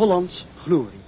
Hollands glorie.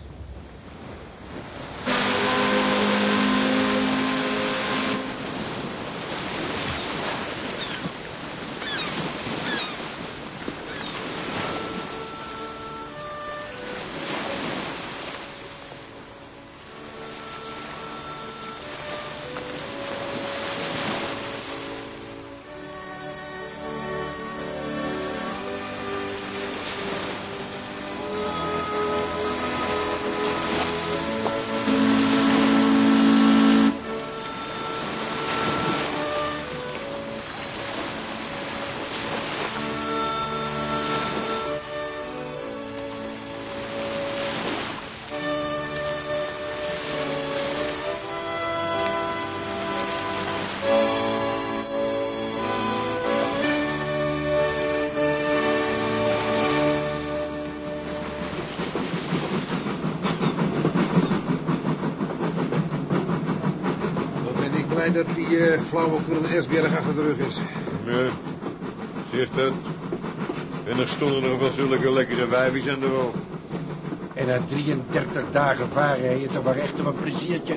Die uh, flauwekul in Esbjerg achter de rug is. Ja, zeg dat. En er stonden nog wel zulke lekkere wijfjes aan de wal. En na 33 dagen varen heb je toch maar echt een pleziertje.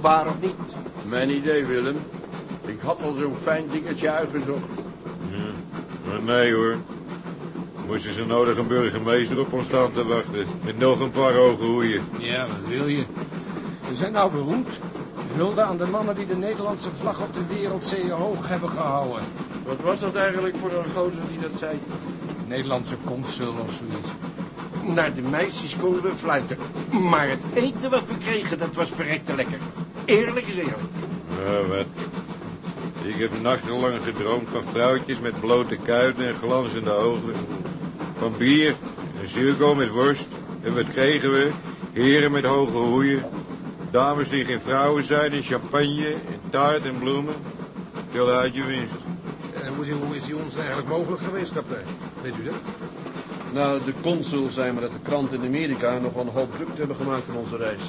Waar of niet? Mijn idee, Willem. Ik had al zo'n fijn dingetje uitgezocht. Ja, maar nee hoor. Moesten ze nodig een burgemeester op ons staan te wachten. Met nog een paar hoge hoeien. Ja, wat wil je? We zijn nou beroemd. Hulde aan de mannen die de Nederlandse vlag op de wereldzeeën hoog hebben gehouden. Wat was dat eigenlijk voor een gozer die dat zei? Nederlandse consul of zoiets. Naar de meisjes konden we fluiten. Maar het eten wat we kregen, dat was verrekte lekker. Eerlijk is eerlijk. Ja, wat. Ik heb nachtenlang gedroomd van vrouwtjes met blote kuiten en glanzende ogen. Van bier, een zuurkool met worst. En wat kregen we? Heren met hoge hoeien. Dames die geen vrouwen zijn en champagne en taart en bloemen. Tel uit je winst. En hoe is, hoe is die ons eigenlijk mogelijk geweest, kapitein? Weet u dat? Nou, de consul zei maar dat de kranten in Amerika nog wel een hoop druk hebben gemaakt van onze reis.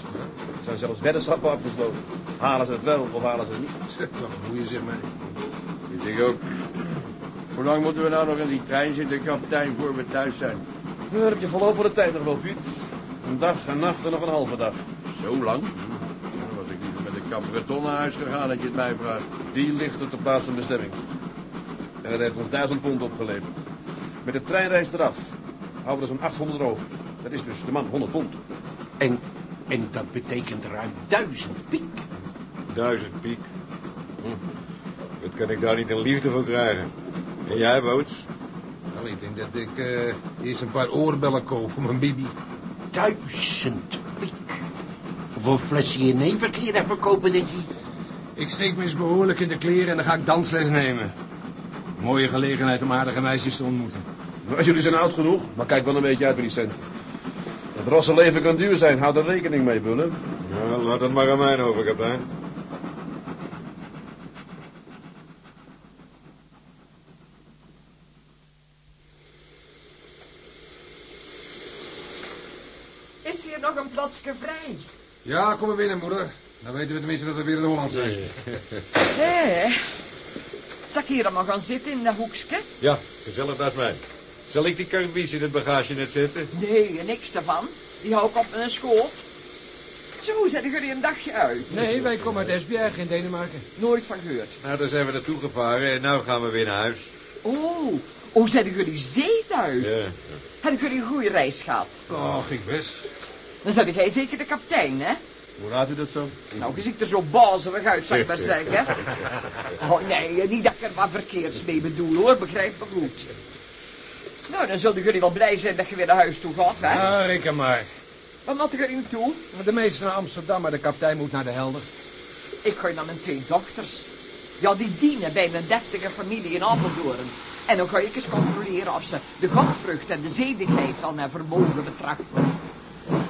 Er zijn zelfs weddenschappen afgesloten. Halen ze het wel of halen ze het niet? Wat bemoei je zich mee? Ik denk ook. Hoe lang moeten we nou nog in die trein zitten, kapitein, voor we thuis zijn? Daar heb je voorlopig de tijd nog wel, Piet. Een dag, een nacht en nog een halve dag. Zo lang? Ik capbreton naar huis gegaan, dat je het mij vraagt. Die ligt op de plaats van bestemming. En dat heeft ons duizend pond opgeleverd. Met de treinreis eraf houden we er zo'n 800 over. Dat is dus de man 100 pond. En, en dat betekent ruim duizend piek. Duizend piek. Hm. Wat kan ik daar niet een liefde voor krijgen? En jij, Boots? Nou, ik denk dat ik eh, eerst een paar oorbellen koop voor mijn bibi. Duizend piek. Hoeveel flessen je nee verkeerd hebben verkopen, denk je? Ik steek me eens behoorlijk in de kleren en dan ga ik dansles nemen. Mooie gelegenheid om aardige meisjes te ontmoeten. Nou, jullie zijn oud genoeg, maar kijk wel een beetje uit met die centen. Het rassenleven kan duur zijn, houd er rekening mee, Bullen. Ja, laat het maar aan mij over, kapitein. Is hier nog een plaatsje vrij? Ja, kom maar binnen, moeder. Dan weten we tenminste dat we weer in Holland zijn. Hé. Zal ik hier maar gaan zitten in dat hoekje? Ja, gezellig naast mij. Zal ik die karbies in het bagagenet zetten? Nee, niks daarvan. Die hou ik op mijn schoot. Zo, zetten jullie een dagje uit? Nee, wij komen uit Esbjerg in Denemarken. Nooit van gehoord. Nou, daar zijn we naartoe gevaren en nu gaan we weer naar huis. Oh, hoe zetten jullie zeeduif? Ja. Hadden jullie een goede reis gehad? Oh, ging best. Dan zet jij zeker de kapitein, hè? Hoe raadt u dat zo? Nou, je ziet er zo bazerig uit, zou ik maar zeggen. Oh, nee, niet dat ik er wat verkeerds mee bedoel, hoor. Begrijp me goed. Nou, dan zullen jullie wel blij zijn dat je weer naar huis toe gaat, hè? Ja, reken maar. Wat moeten jullie naartoe? De meesten naar Amsterdam, maar de kapitein moet naar de Helder. Ik ga naar mijn twee dochters. Ja, die dienen bij mijn deftige familie in Apeldoorn. En dan ga ik eens controleren of ze de godvrucht en de zedigheid van mijn vermogen betrachten.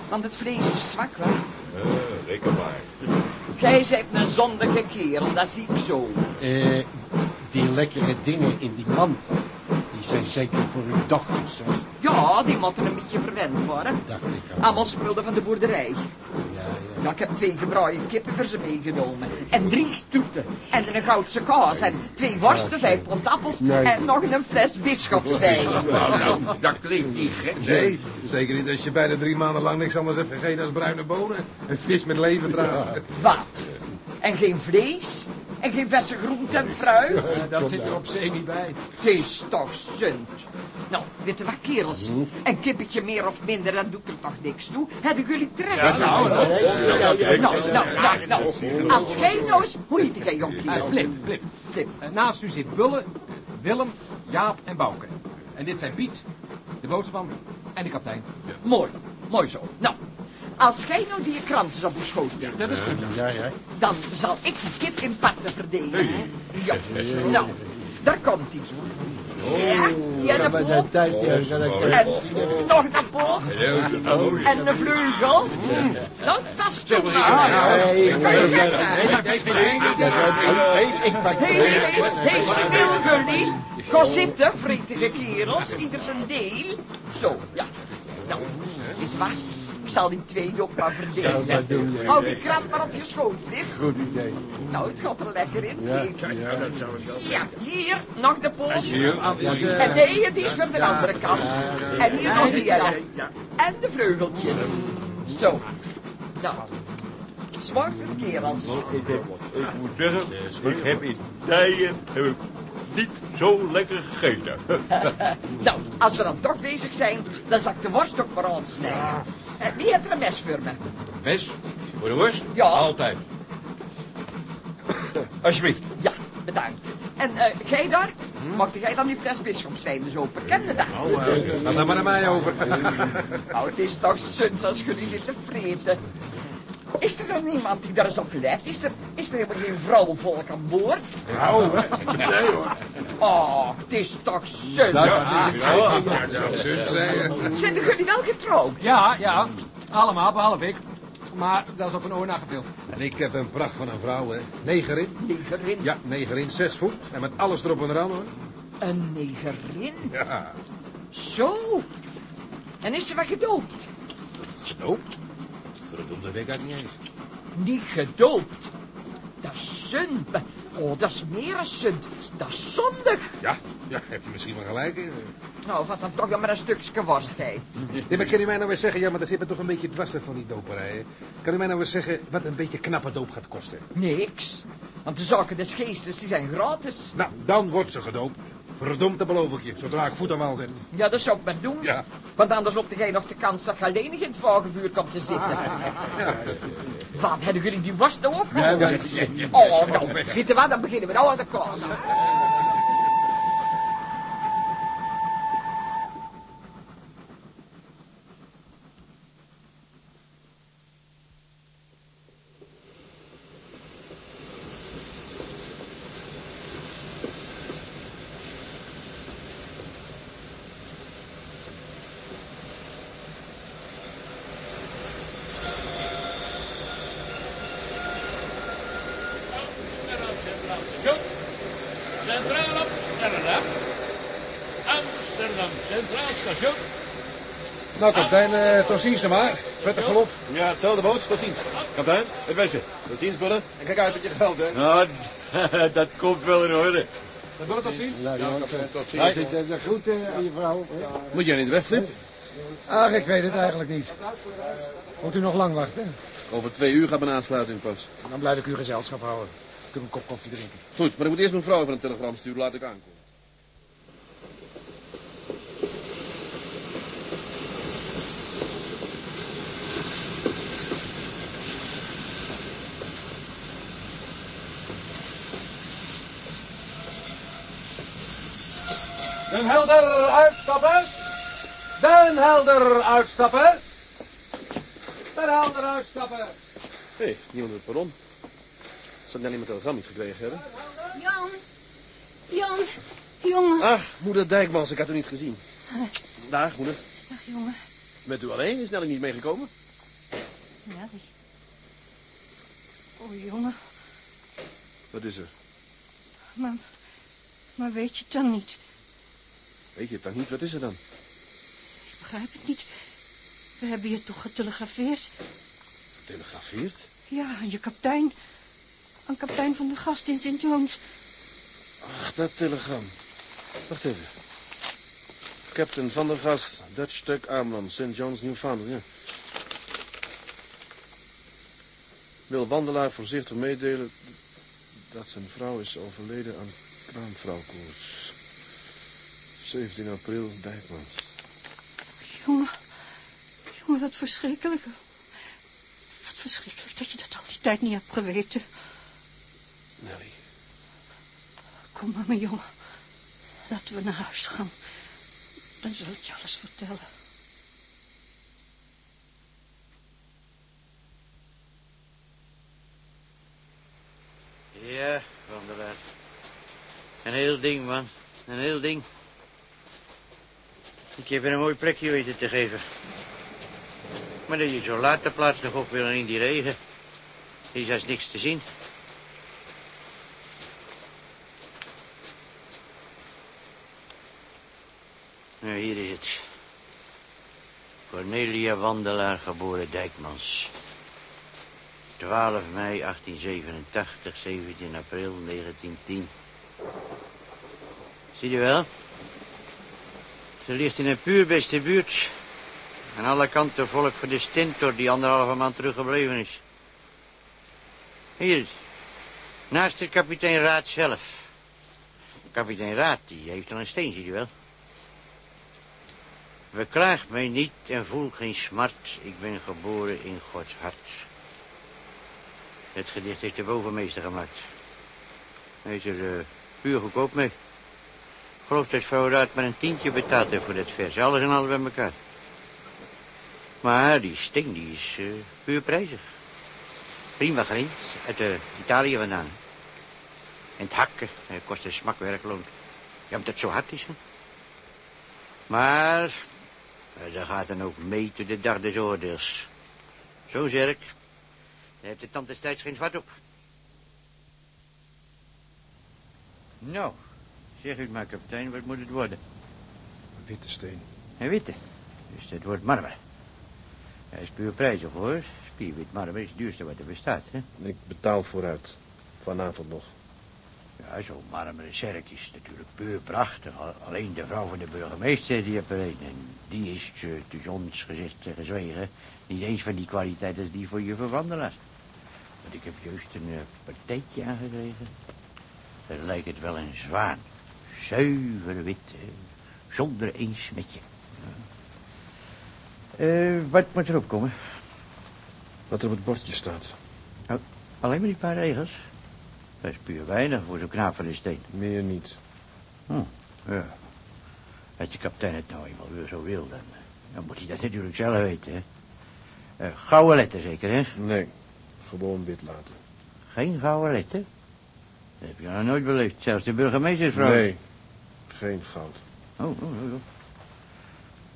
Want het vlees is zwak, hè? Uh, reken maar. Jij bent een zondige kerel, dat zie ik zo. Eh, die lekkere dingen in die mand, die zijn zeker voor uw dochters, hè? Ja, die moeten een beetje verwend worden. Dacht ik al. Allemaal spullen van de boerderij. Ik heb twee gebraaide kippen voor ze meegenomen. En drie stoeten. En een goudse kaas. En twee worsten, vijf pond appels. Nee. En nog een fles bisschopswijn. Nou, nou, dat klinkt niet gek. Nee, zeker niet als je bijna drie maanden lang niks anders hebt gegeten dan bruine bonen. En vis met levendraad. Wat? En geen vlees? En geen verse groente en fruit? Dat zit er op zee niet bij. Het is toch zund. Nou, weet je wat, kerels? Een kippetje meer of minder, dat doet er toch niks toe? Hebben jullie trek? nou, nou, nou, nou, nou. Als jij nou eens... Hoe heet jij, jong kerel? Flip, Flip. Flip. Eh, naast u zit Bulle, Willem, Jaap en Bouke. En dit zijn Piet, de bootsman en de kapitein. Mooi, mooi zo. Nou, als jij nou die krant eens op je schoot neemt, Dat is goed. Ja, ja. dan zal ik die kip in parten verdelen. Ja, nou, daar komt hij. Ja, ja, een poot. tijd, ja, dat En nog een poot. En een vleugel. Nou, dat is toch maar. Kan je zeggen? Ik pak Hé, hé, stil, Gully. Ga zitten, vretige kerels. Ieder zijn deel. Zo, ja. Nou, je wat? Ik zal die twee ook maar verdelen. Hou die krant maar op je schoot, Flip. Goed idee. Nou, het gaat er lekker in, zeker. Ja, dat zou ik wel. Ja, hier, nog de eh, En nee, die is voor de andere kant. En hier nog die. ja. En de vleugeltjes. Zo. Nou, het kerels. Ik moet zeggen, ik heb in tijden heb ik niet zo lekker gegeten. Nou, als we dan toch bezig zijn, dan zal ik de worst ook maar aansnijden. En wie heeft er een mes voor me? Mes, voor de worst? Ja. Altijd. Alsjeblieft. Ja, bedankt. En eh jij daar? Mag jij dan die fles bisschopswijn dus open? Ken je dat? Laat dat maar naar mij over. Nou, het is toch zuns als jullie zitten vreten. Is er nog niemand die daar eens op let? Is er, is er helemaal geen vrouwenvolk aan boord? Nou, nee hoor. Oh, het is toch zuns. Dat zult zeggen. Zijn jullie wel getrouwd? Ja, ja. Allemaal, behalve ik. Maar dat is op een oor nagevuld. En ik heb een pracht van een vrouw, hè. Negerin. Negerin. Ja, negerin, zes voet. En met alles erop en eraan, hoor. Een negerin? Ja. Zo. En is ze wel gedoopt? Gedoopt? Verdomde weet ik niet eens. Niet gedoopt. Dat is zund. Oh, dat is meer een zund. Dat is zondig. Ja, ja, heb je misschien wel gelijk in. Nou, wat dan toch dan maar een stukje worst, hè. Ja, maar kan u mij nou eens zeggen, ja, maar dat zit me toch een beetje dwars van die doperij. hè? Kan u mij nou eens zeggen wat een beetje knappe doop gaat kosten? Niks. Want de zaken des geestes, die zijn gratis. Nou, dan wordt ze gedoopt. Verdomd, dat beloof ik je, zodra ik voet aan wal zet. Ja, dat zou ik maar doen. Ja. Want anders loopt jij nog de kans dat je alleen in het vagevuur komt te zitten. Wat, hebben jullie die worst nou ook? Ja, wij- Oh, nou, je wat, dan beginnen we nou aan de kaas. Nou, kapitein, uh, tot ziens dan maar. Prettig verlof. Ja, hetzelfde boot. Tot ziens. Kapitein, het beste. Tot ziens, Bullen. En kijk uit met je geld, hè. Nou, dat komt wel in orde. Bullen, tot ziens. Nou, jongens, eh, Tot ziens. zit eh, de groeten aan je vrouw. hè? Moet jij niet weg, Flip? Ach, ik weet het eigenlijk niet. Moet u nog lang wachten? Over twee uur gaat mijn aansluiting pas. Dan blijf ik u gezelschap houden. Ik een kop koffie drinken. Goed, maar ik moet eerst mijn vrouw even een telegram sturen. Laat ik aankomen. Den Helder uitstappen. Den Helder uitstappen. Den Helder uitstappen. Hé, hey, niemand op het perron. Zal Nelly mijn telegram niet gekregen hebben? Jan, Jan, jongen. Ach, moeder Dijkmans, ik had u niet gezien. Dag, moeder. Dag, jongen. Bent u alleen? Is Nelly niet meegekomen? Ja, die... Oh, jongen, Wat is er? maar, maar weet je het dan niet? Weet je het dan niet? Wat is er dan? Ik begrijp het niet. We hebben je toch getelegrafeerd? Getelegrafeerd? Ja, aan je kapitein. Aan kapitein van de gast in St. John's. Ach, dat telegram. Wacht even. Captain van der Gast, Dutch Tuck Ameland, St. John's, Newfoundland, ja. Wil wandelaar voorzichtig meedelen dat zijn vrouw is overleden aan kraamvrouwkoorts. 17 april, Dijkmans. Jongen, jongen, wat verschrikkelijk. Wat verschrikkelijk dat je dat al die tijd niet hebt geweten. Nelly. Kom maar, mijn jongen. Laten we naar huis gaan. Dan zal ik je alles vertellen. Ja, wandelaar. Een heel ding, man. Een heel ding. Ik heb een mooi plekje weten te geven. Maar dat je zo laat plaats nog op wil in die regen. Is als niks te zien. Nou, hier is het. Cornelia Wandelaar, geboren Dijkmans. 12 mei 1887, 17 april 1910. Zie je wel? Ze ligt in een puur beste buurt. Aan alle kanten volk voor de stentor die anderhalve maand teruggebleven is. Hier, naast de kapitein Raad zelf. Kapitein Raad, die heeft al een steen, zie je wel. Beklaag mij niet en voel geen smart. Ik ben geboren in Gods hart. Het gedicht heeft de bovenmeester gemaakt. Hij is er eh, puur goedkoop mee. Ik geloof dat vrouw Raad maar een tientje betaald heeft voor dit vers. Alles en alles bij elkaar. Maar die sting die is eh, puur prijzig. Prima grind, uit eh, Italië vandaan. En het hakken eh, kost een smakwerkloon. Ja, omdat het zo hard is. Maar, daar gaat dan ook mee tot de dag des oordeels. Zo zerk. Daar heeft de tand destijds geen vat op. Nou, zeg u maar, kapitein, wat moet het worden? Witte steen. Een witte. Dus het wordt marmer. Hij is puur prijzig, hoor. Spierwit marmer is het duurste wat er bestaat, hè? Ik betaal vooruit. Vanavond nog. Ja, zo'n marmeren zerk is natuurlijk puur prachtig. Al- Alleen de vrouw van de burgemeester die heeft er een. En die is, eh, tussen ons gezegd eh, gezwegen, niet eens van die kwaliteit als die voor je verwandelaar. Want ik heb juist een eh, partijtje aangekregen. Daar lijkt het wel een zwaan. Zuiver wit, zonder één smetje. Eh, wat moet erop komen? Wat er op het bordje staat. Nou, alleen maar die paar regels. Dat is puur weinig voor zo'n knaap van de steen. Meer niet. Hm, ja. Als de kapitein het nou eenmaal weer zo wil, dan, dan moet hij dat natuurlijk zelf weten, hè. Eh, gouden letter zeker, hè? Nee, gewoon wit laten. Geen gouden letter? Dat heb je nog nooit beleefd. Zelfs de burgemeestersvrouw. Nee, geen goud. Oh, oh, oh, oh.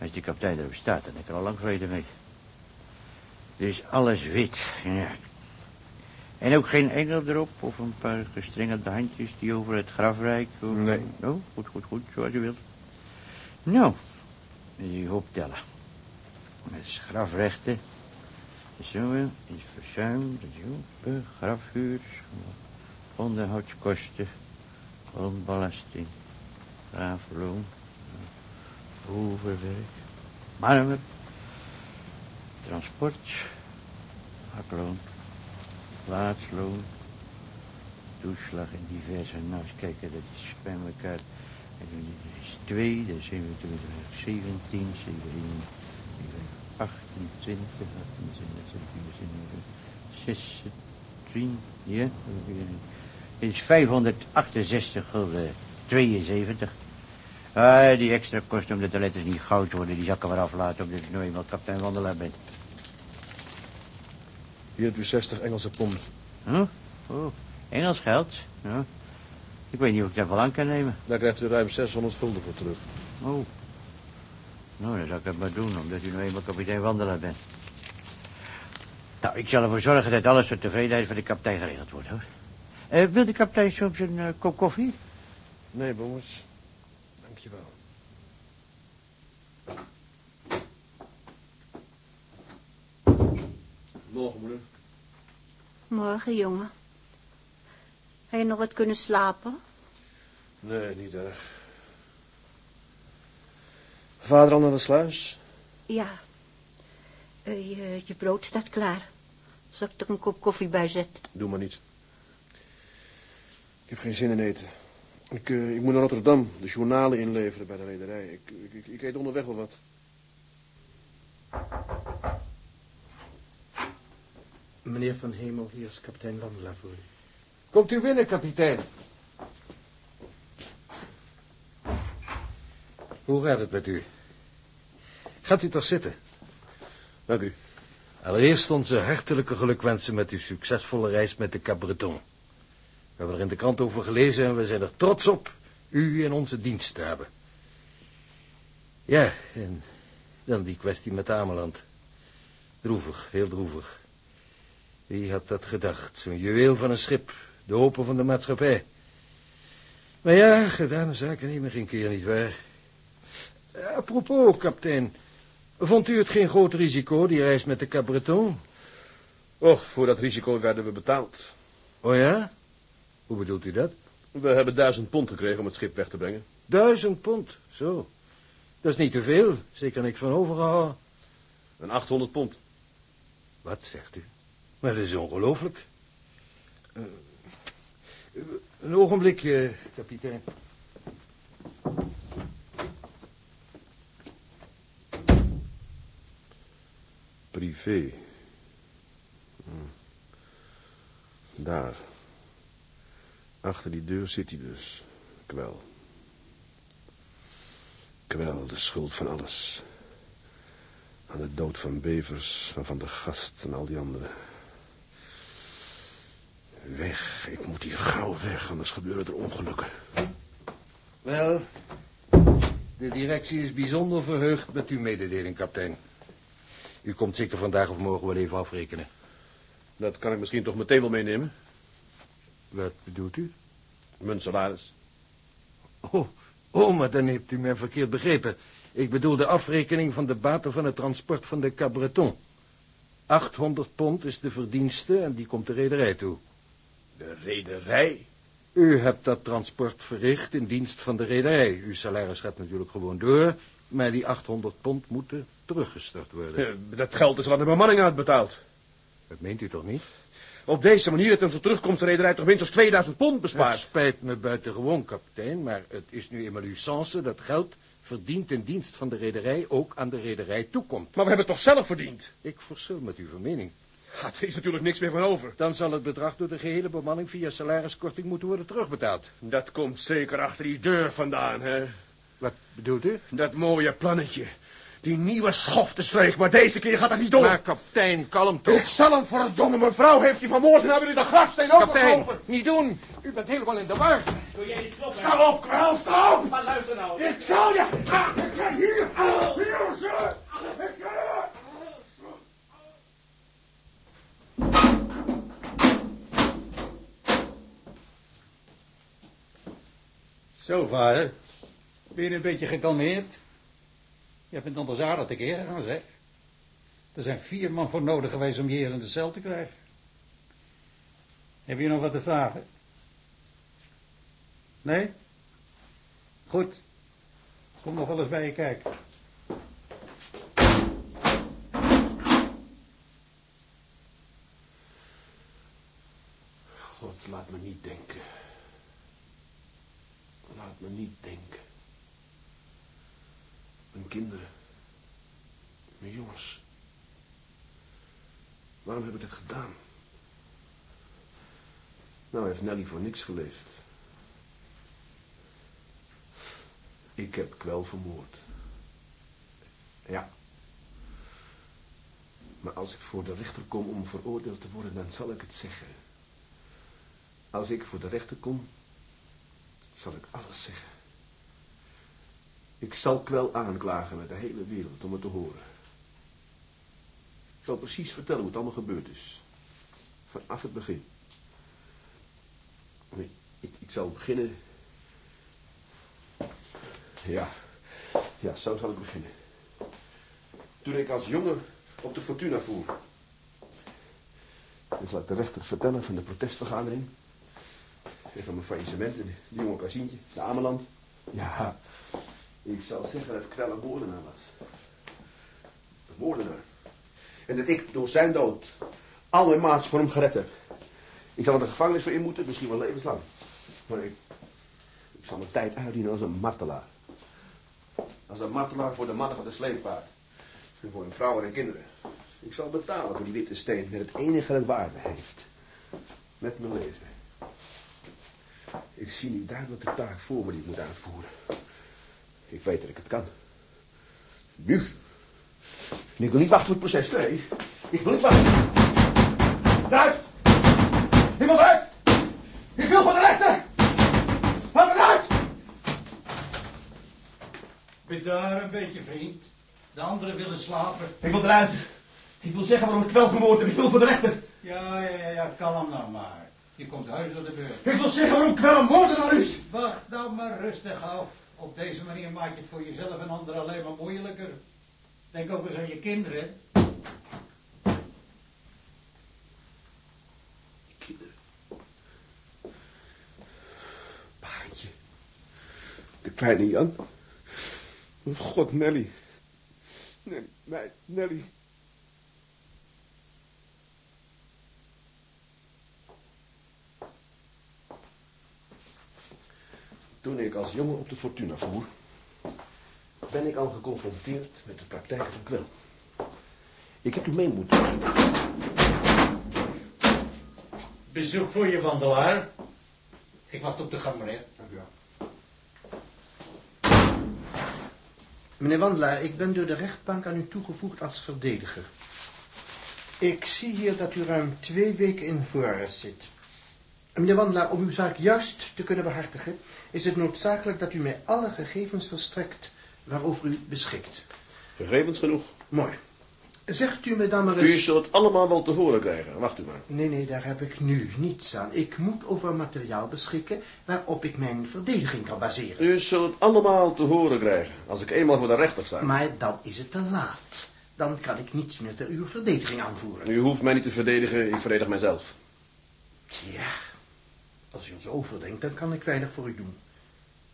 Als de kapitein erop staat, dan heb ik er al lang vrede mee. Dus alles wit, ja. En ook geen engel erop of een paar gestrengelde handjes die over het graf reiken? Nee. Oh, goed, goed, goed, zoals u wilt. Nou, die optellen. Met grafrechten. Zo, is verzuimd, is open, grafhuur, onderhoudskosten, grondbelasting, graafloon, overwerk, marmer, transport, hakloon, plaatsloon, toeslag en diverse. Nou, eens kijken, dat is bij elkaar. En dat is 2, dat is 27, 17, 17, 28, 28, 26, ja. Het is 568 gulden 72. Ah, die extra kosten omdat de letters niet goud worden, die zakken maar aflaten omdat ik nu eenmaal kapitein Wandelaar ben. Hier hebt u 60 Engelse pond. Huh? Oh, Engels geld? Ja. Ik weet niet of ik dat wel aan kan nemen. Daar krijgt u ruim 600 gulden voor terug. Oh. Nou, dan zou ik maar doen, omdat u nou eenmaal kapitein Wandelaar bent. Nou, ik zal ervoor zorgen dat alles tot tevredenheid van de kapitein geregeld wordt, hoor. Eh, wil de kapitein soms een eh, kop koffie? Nee, jongens. Dankjewel. Morgen, moeder. Morgen, jongen. Heb je nog wat kunnen slapen? Nee, niet erg. Vader al naar de sluis? Ja. Eh, je, je brood staat klaar. Zal ik er een kop koffie bij zetten? Doe maar niet. Ik heb geen zin in eten. Ik, eh, ik moet naar Rotterdam de journalen inleveren bij de rederij. Ik, ik, ik, ik eet onderweg wel wat. Meneer Van Hemel, hier is kapitein Wandelaar voor u. Komt u binnen, kapitein. Hoe gaat het met u? Gaat u toch zitten? Dank u. Allereerst onze hartelijke gelukwensen met uw succesvolle reis met de Cabreton. We hebben er in de krant over gelezen en we zijn er trots op u in onze dienst te hebben. Ja, en dan die kwestie met Ameland. Droevig, heel droevig. Wie had dat gedacht? Zo'n juweel van een schip, de hopen van de maatschappij. Maar ja, gedane zaken nemen geen keer niet waar. Eh, Apropos, kapitein. Vond u het geen groot risico, die reis met de Cabreton? Och, voor dat risico werden we betaald. Oh ja? Hoe bedoelt u dat? We hebben duizend pond gekregen om het schip weg te brengen. Duizend pond, zo. Dat is niet te veel, zeker niks van overgehouden. En 800 pond. Wat zegt u? Maar dat is ongelooflijk. Eh, een ogenblikje, kapitein. Privé. Hm. Daar. Achter die deur zit hij dus. Kwel. Kwel, de schuld van alles. Aan de dood van Bevers, van Van der Gast en al die anderen. Weg, ik moet hier gauw weg, anders gebeuren er ongelukken. Wel, de directie is bijzonder verheugd met uw mededeling, kapitein. U komt zeker vandaag of morgen wel even afrekenen. Dat kan ik misschien toch meteen wel meenemen? Wat bedoelt u? Mijn salaris. Oh, oh, maar dan hebt u mij verkeerd begrepen. Ik bedoel de afrekening van de baten van het transport van de Cabreton. 800 pond is de verdienste en die komt de rederij toe. De rederij? U hebt dat transport verricht in dienst van de rederij. Uw salaris gaat natuurlijk gewoon door, maar die 800 pond moeten teruggestort worden. Dat geld is al aan de bemanning uitbetaald. Dat meent u toch niet? Op deze manier heeft onze terugkomst de rederij toch minstens 2000 pond bespaard. Het spijt me buitengewoon, kapitein, maar het is nu eenmaal uw chance dat geld verdiend in dienst van de rederij ook aan de rederij toekomt. Maar we hebben het toch zelf verdiend? Ik verschil met uw vermening. Ja, er is natuurlijk niks meer van over. Dan zal het bedrag door de gehele bemanning via salariskorting moeten worden terugbetaald. Dat komt zeker achter die deur vandaan, hè? Wat bedoelt u? Dat mooie plannetje. Die nieuwe schoftensleeg, maar deze keer gaat het niet door. Maar kapitein, kalm toch. Ik zal hem verdomme, mevrouw heeft hij vermoord en hebben jullie de grafsteen Kapitein, niet doen. U bent helemaal in de war. Doe jij niet kloppen? Sta op, kwel, sta op! Maar luister nou. Ik zal je... Ah, ik ga hier! Ah, hier! Ik ga... Zo, vader. Ben je een beetje gekalmeerd? Je bent onder aardig te keer gegaan, zeg. Er zijn vier man voor nodig geweest om je hier in de cel te krijgen. Heb je nog wat te vragen? Nee? Goed. Kom nog wel eens bij je kijken. God, laat me niet denken. Laat me niet denken. Mijn kinderen. Mijn jongens. Waarom heb ik dit gedaan? Nou heeft Nelly voor niks geleefd. Ik heb kwel vermoord. Ja. Maar als ik voor de rechter kom om veroordeeld te worden, dan zal ik het zeggen. Als ik voor de rechter kom, zal ik alles zeggen. Ik zal kwel aanklagen met de hele wereld om het te horen. Ik zal precies vertellen hoe het allemaal gebeurd is. Vanaf het begin. Nee, ik, ik zal beginnen. Ja, ja, zo zal ik beginnen. Toen ik als jongen op de Fortuna voer. Zal ik de rechter vertellen van de protestvergadering. En van mijn faillissement in die jonge Kasientje, de Ameland. Ja, ik zal zeggen dat Krell een moordenaar was. Een moordenaar. En dat ik door zijn dood al mijn maats voor hem gered heb. Ik zal er de gevangenis voor in moeten, misschien wel levenslang. Maar ik, ik zal mijn tijd uitdienen als een martelaar. Als een martelaar voor de mannen van de sleepvaart. En voor hun vrouwen en kinderen. Ik zal betalen voor die witte steen met het enige dat waarde heeft. Met mijn leven. Ik zie niet duidelijk de taak voor me die ik moet uitvoeren. Ik weet dat ik het kan. Nu. En ik wil niet wachten op het proces, nee. Ik wil niet wachten. Eruit! Ik wil eruit! Ik wil voor de rechter! Laat me eruit! Bedaar een beetje, vriend. De anderen willen slapen. Ik wil eruit. Ik wil zeggen waarom ik kwel vermoord heb. Ik wil voor de rechter. Ja, ja, ja, ja, kalm nou maar. Je komt huis door de beurt. Ik wil zeggen waarom kwel een moordenaar is. Wacht nou maar rustig af. Op deze manier maak je het voor jezelf en anderen alleen maar moeilijker. Denk ook eens aan je kinderen. Baartje. De kleine Jan. God, Nelly. Nelly, meid, Nelly. Toen ik als jongen op de Fortuna voer, ben ik al geconfronteerd met de praktijken van kwel. Ik heb u mee moeten. Bezoek voor je wandelaar. Ik wacht op de gang, meneer. Dank u wel. Meneer Wandelaar, ik ben door de rechtbank aan u toegevoegd als verdediger. Ik zie hier dat u ruim twee weken in voorarrest zit. Meneer Wandelaar, om uw zaak juist te kunnen behartigen... is het noodzakelijk dat u mij alle gegevens verstrekt waarover u beschikt. Gegevens genoeg. Mooi. Zegt u me dan maar eens... U zult het allemaal wel te horen krijgen. Wacht u maar. Nee, nee, daar heb ik nu niets aan. Ik moet over materiaal beschikken waarop ik mijn verdediging kan baseren. U zult het allemaal te horen krijgen als ik eenmaal voor de rechter sta. Maar dan is het te laat. Dan kan ik niets meer ter uw verdediging aanvoeren. U hoeft mij niet te verdedigen, ik verdedig mijzelf. Tja, als u er zo over denkt, dan kan ik weinig voor u doen.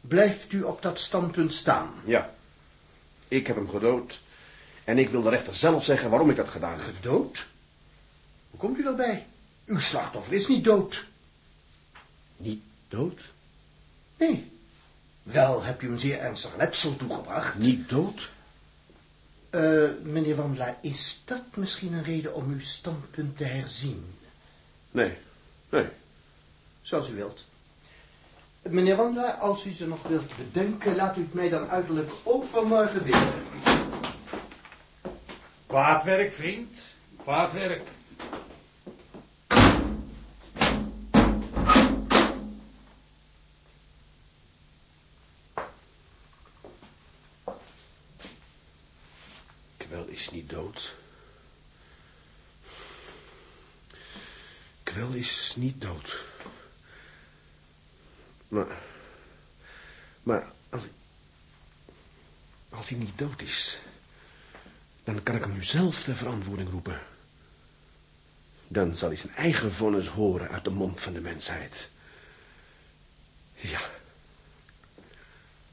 Blijft u op dat standpunt staan? Ja. Ik heb hem gedood. En ik wil de rechter zelf zeggen waarom ik dat gedaan heb. Gedood? Hoe komt u daarbij? Uw slachtoffer is niet dood. Niet dood? Nee. Wel heb u hem zeer ernstig letsel toegebracht. Niet dood? Eh, meneer Wandelaar, is dat misschien een reden om uw standpunt te herzien? Nee, nee. Zoals u wilt. Meneer Wandelaar, als u ze nog wilt bedenken, laat u het mij dan uiterlijk overmorgen weten. Kwaad werk, vriend. Kwaad werk. Kwel is niet dood. Kwel is niet dood. Maar... Maar als... Als hij niet dood is... Dan kan ik hem nu zelf ter verantwoording roepen. Dan zal hij zijn eigen vonnis horen uit de mond van de mensheid. Ja.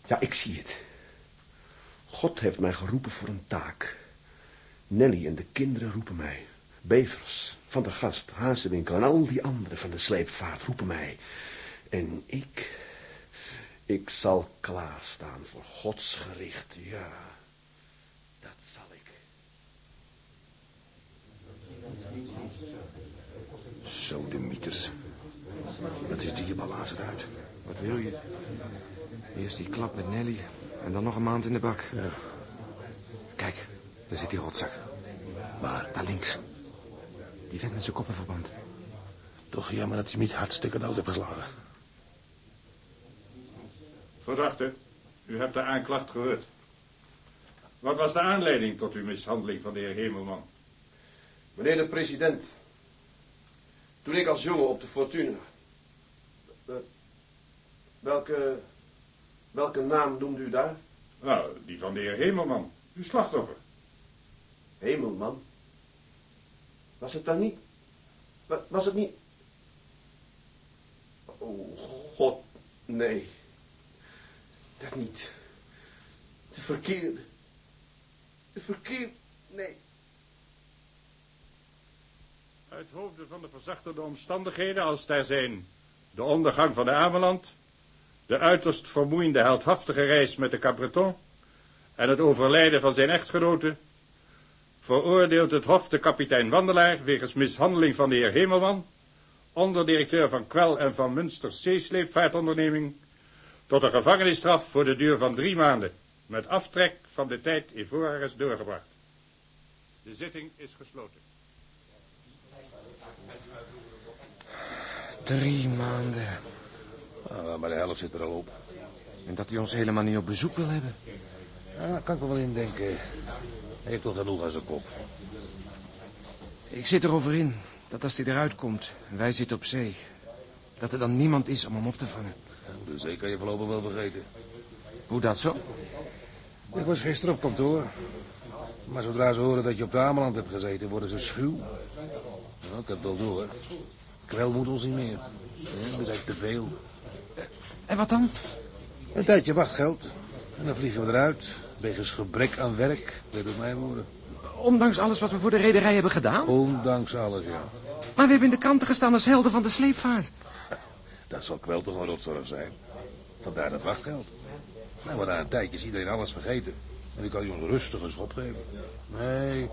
Ja, ik zie het. God heeft mij geroepen voor een taak. Nelly en de kinderen roepen mij. Bevers, Van der Gast, Hazewinkel en al die anderen van de sleepvaart roepen mij. En ik, ik zal klaarstaan voor Gods gericht, ja. Dat zal ik. Zo, de mythes. Wat ziet die ballazerd uit. Wat wil je? Eerst die klap met Nelly en dan nog een maand in de bak. Ja. Kijk, daar zit die rotzak. Waar? Daar links. Die vent met zijn koppenverband. Toch jammer dat hij niet hartstikke dood heeft geslagen. Verdachte, u hebt de aanklacht gehoord. Wat was de aanleiding tot uw mishandeling van de heer Hemelman? Meneer de president. Toen ik als jongen op de Fortuna... Eh, welke... Welke naam noemde u daar? Nou, die van de heer Hemelman, uw slachtoffer. Hemelman. Was het dan niet... Wa- Was het niet... Oh, god, nee. Dat niet. De verkeerde. De verkeerde... Nee. Uit hoofde van de verzachtende omstandigheden als daar zijn de ondergang van de Ameland, de uiterst vermoeiende heldhaftige reis met de Capbreton en het overlijden van zijn echtgenote, veroordeelt het Hof de kapitein Wandelaar wegens mishandeling van de heer Hemelman, onderdirecteur van Kwel en van Münster Zeesleepvaartonderneming, tot een gevangenisstraf voor de duur van drie maanden, met aftrek van de tijd in voorarrest doorgebracht. De zitting is gesloten. Drie maanden. Ah, maar de helft zit er al op. En dat hij ons helemaal niet op bezoek wil hebben. Ja, daar kan ik me wel indenken. Hij heeft wel genoeg aan zijn kop. Ik zit erover in dat als hij eruit komt en wij zitten op zee... dat er dan niemand is om hem op te vangen. De zee kan je voorlopig wel vergeten. Hoe dat zo? Ik was gisteren op kantoor. Maar zodra ze horen dat je op de Ameland hebt gezeten, worden ze schuw. Nou, ik heb het wel door, hè. Kwel moet ons niet meer. Ja, we zijn te veel. En wat dan? Een tijdje wachtgeld. En dan vliegen we eruit. Wegens gebrek aan werk, weet het mijn woorden. Ondanks alles wat we voor de rederij hebben gedaan? Ondanks alles, ja. Maar we hebben in de kranten gestaan als helden van de sleepvaart. Dat zal kwel toch wel rotzorg zijn. Vandaar dat wachtgeld. Nou, maar na een tijdje is iedereen alles vergeten. En ik kan je ons rustig een schop geven. Nee,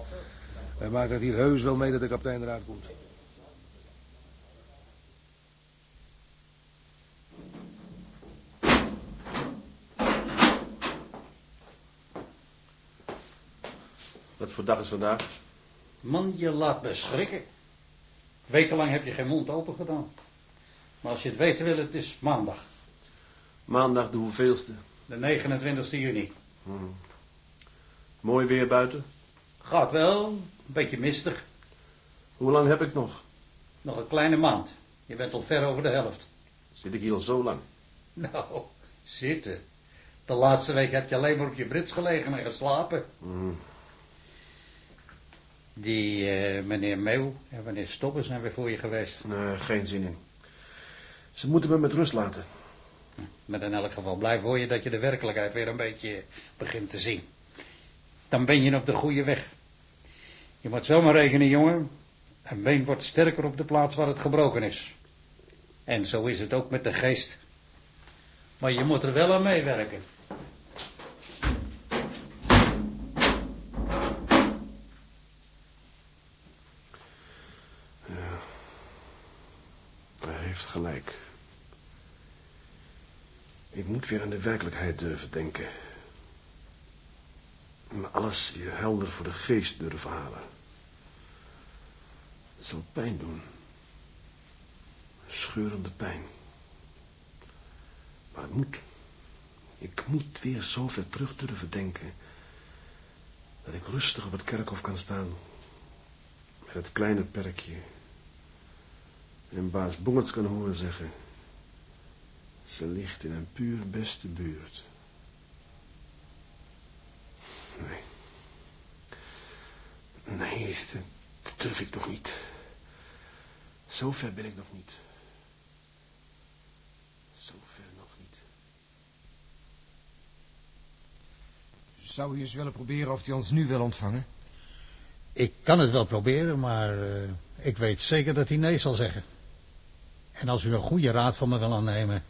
wij maken het hier heus wel mee dat de kapitein eruit komt. Wat voor dag is vandaag? Man, je laat me schrikken. Wekenlang heb je geen mond open gedaan. Maar als je het weten wil, het is maandag. Maandag de hoeveelste? De 29 juni. Hmm. Mooi weer buiten? Gaat wel, een beetje mistig. Hoe lang heb ik nog? Nog een kleine maand. Je bent al ver over de helft. Zit ik hier al zo lang? Nou, zitten. De laatste week heb je alleen maar op je brits gelegen en geslapen. Hmm. Die eh, meneer Meeuw en meneer Stoppen zijn weer voor je geweest. Nee, geen zin in. Ze moeten me met rust laten. Maar in elk geval blijf hoor je dat je de werkelijkheid weer een beetje begint te zien. Dan ben je op de goede weg. Je moet zomaar rekenen, jongen. Een been wordt sterker op de plaats waar het gebroken is. En zo is het ook met de geest. Maar je moet er wel aan meewerken. Ja. Hij heeft gelijk. Ik moet weer aan de werkelijkheid durven denken. Me alles weer helder voor de geest durven halen. Het zal pijn doen. Scheurende pijn. Maar het moet. Ik moet weer zo ver terug durven denken... dat ik rustig op het kerkhof kan staan... met het kleine perkje... en baas Bongerts kan horen zeggen... ze ligt in een puur beste buurt. Nee. Nee, dat, dat durf ik nog niet. Zo ver ben ik nog niet. Zo ver nog niet. Zou u eens willen proberen of hij ons nu wil ontvangen? Ik kan het wel proberen, maar eh, ik weet zeker dat hij nee zal zeggen. En als u een goede raad van me wil aannemen,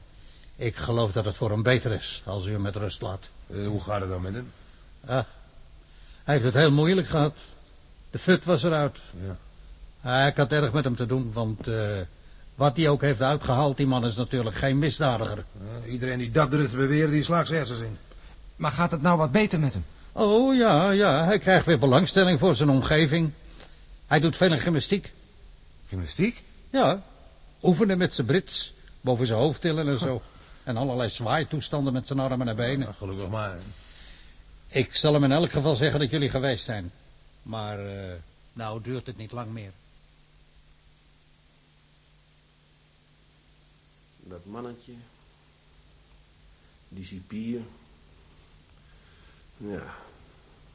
ik geloof dat het voor hem beter is als u hem met rust laat. Eh, hoe gaat het dan met hem? Ah, hij heeft het heel moeilijk gehad. De fut was eruit. Ja. Ah, ik had erg met hem te doen, want eh, wat hij ook heeft uitgehaald, die man is natuurlijk geen misdadiger. Iedereen die dat durft te beweren, die slaagt zijn in. Maar gaat het nou wat beter met hem? Oh ja, ja, hij krijgt weer belangstelling voor zijn omgeving. Hij doet veel aan gymnastiek. Gymnastiek? Ja, oefenen met zijn brits, boven zijn hoofd tillen en zo. En allerlei zwaaitoestanden met zijn armen en benen. Ja, gelukkig maar. Ik zal hem in elk geval zeggen dat jullie geweest zijn. Maar eh, nou duurt het niet lang meer. Dat mannetje. Die cipier. Ja,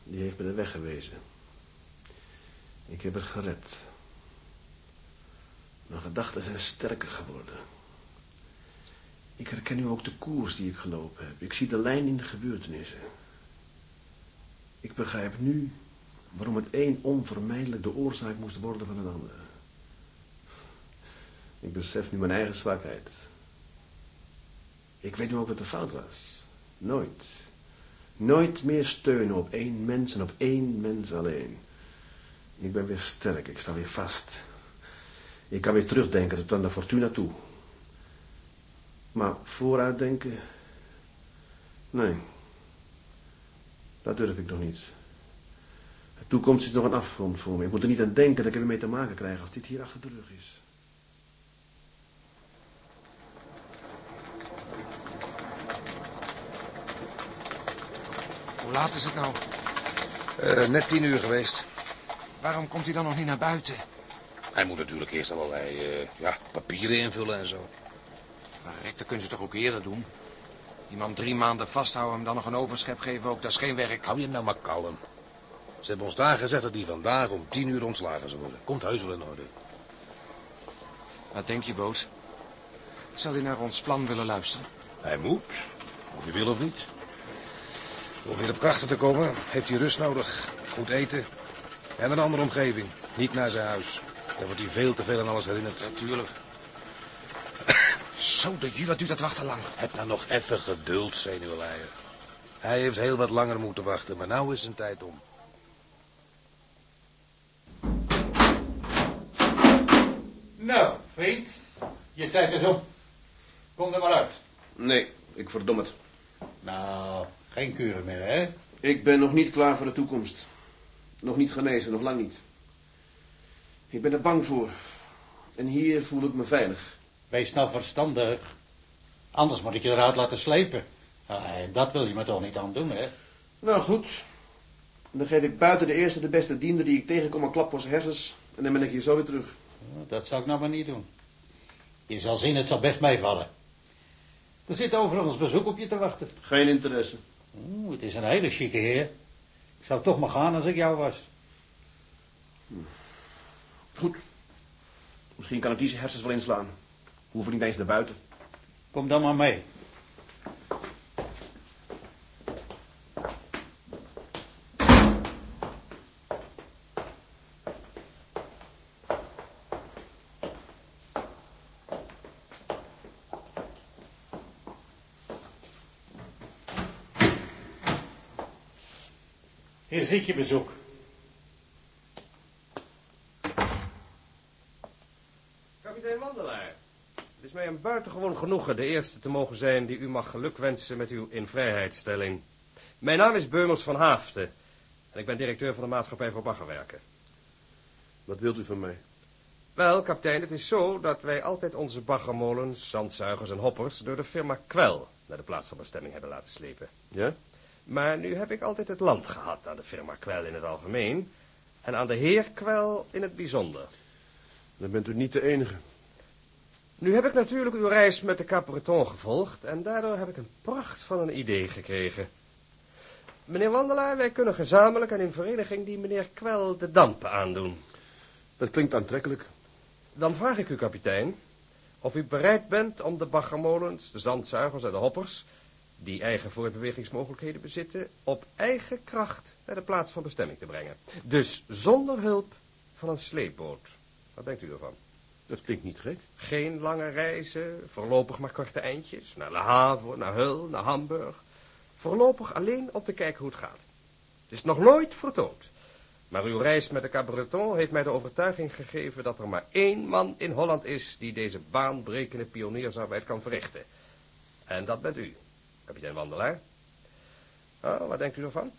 die heeft me de weg gewezen. Ik heb het gered. Mijn gedachten zijn sterker geworden. Ik herken nu ook de koers die ik gelopen heb. Ik zie de lijn in de gebeurtenissen. Ik begrijp nu waarom het een onvermijdelijk de oorzaak moest worden van het andere. Ik besef nu mijn eigen zwakheid. Ik weet nu ook wat de fout was. Nooit. Nooit meer steunen op één mens en op één mens alleen. Ik ben weer sterk, ik sta weer vast. Ik kan weer terugdenken tot aan de fortuna toe. Maar vooruitdenken... Nee. Dat durf ik nog niet. De toekomst is nog een afgrond voor me. Ik moet er niet aan denken dat ik er weer mee te maken krijg als dit hier achter de rug is. Hoe laat is het nou? Eh, net tien uur geweest. Waarom komt hij dan nog niet naar buiten? Hij moet natuurlijk eerst allerlei eh, ja, papieren invullen en zo. Verrek, dat kunnen ze toch ook eerder doen? Iemand drie maanden vasthouden en dan nog een overschep geven ook, dat is geen werk. Hou je nou maar kalm. Ze hebben ons daar gezegd dat hij vandaag om tien uur ontslagen zou worden. Komt heus wel in orde. Wat denk je, Boot? Zal hij naar ons plan willen luisteren? Hij moet, of hij wil of niet. Om weer op krachten te komen, heeft hij rust nodig. Goed eten en een andere omgeving. Niet naar zijn huis. Dan wordt hij veel te veel aan alles herinnerd. Natuurlijk. Zo, de ju, wat duurt dat wachten lang? Heb nou nog even geduld, zenuwleier. Hij heeft heel wat langer moeten wachten, maar nou is zijn tijd om. Nou, vriend, je tijd is om. Kom er maar uit. Nee, ik verdom het. Nou, geen kuren meer, hè? Ik ben nog niet klaar voor de toekomst. Nog niet genezen, nog lang niet. Ik ben er bang voor. En hier voel ik me veilig. Wees nou verstandig. Anders moet ik je eruit laten slepen. Ah, en dat wil je me toch niet aan doen, hè? Nou goed. Dan geef ik buiten de eerste de beste diender die ik tegenkom een klap voor zijn hersens. En dan ben ik hier zo weer terug. Dat zou ik nou maar niet doen. Je zal zien, het zal best meevallen. Er zit overigens bezoek op je te wachten. Geen interesse. Oeh, het is een hele chique heer. Ik zou toch maar gaan als ik jou was. Goed. Misschien kan ik die hersens wel inslaan. Hoeven niet eens naar buiten. Kom dan maar mee. Hier zit je bezoek. Kapitein Wandelaar, het is mij een buitengewoon genoegen de eerste te mogen zijn die u mag gelukwensen met uw invrijheidstelling. Mijn naam is Beumels van Haafden en ik ben directeur van de Maatschappij voor Baggerwerken. Wat wilt u van mij? Wel, kapitein, het is zo dat wij altijd onze baggermolens, zandzuigers en hoppers door de firma Kwel naar de plaats van bestemming hebben laten slepen. Ja? Maar nu heb ik altijd het land gehad aan de firma Kwel in het algemeen en aan de heer Kwel in het bijzonder. Dan bent u niet de enige. Nu heb ik natuurlijk uw reis met de Capreton gevolgd en daardoor heb ik een pracht van een idee gekregen. Meneer Wandelaar, wij kunnen gezamenlijk en in vereniging die meneer Kwel de dampen aandoen. Dat klinkt aantrekkelijk. Dan vraag ik u, kapitein, of u bereid bent om de baggermolens, de zandzuigers en de hoppers, die eigen voortbewegingsmogelijkheden bezitten, op eigen kracht naar de plaats van bestemming te brengen. Dus zonder hulp van een sleepboot. Wat denkt u ervan? Dat klinkt niet gek. Geen lange reizen, voorlopig maar korte eindjes, naar Le Havre, naar Hull, naar Hamburg. Voorlopig alleen om te kijken hoe het gaat. Het is nog nooit vertoond. Maar uw reis met de Cabreton heeft mij de overtuiging gegeven dat er maar één man in Holland is die deze baanbrekende pioniersarbeid kan verrichten. En dat bent u, kapitein Wandelaar. Oh, wat denkt u ervan?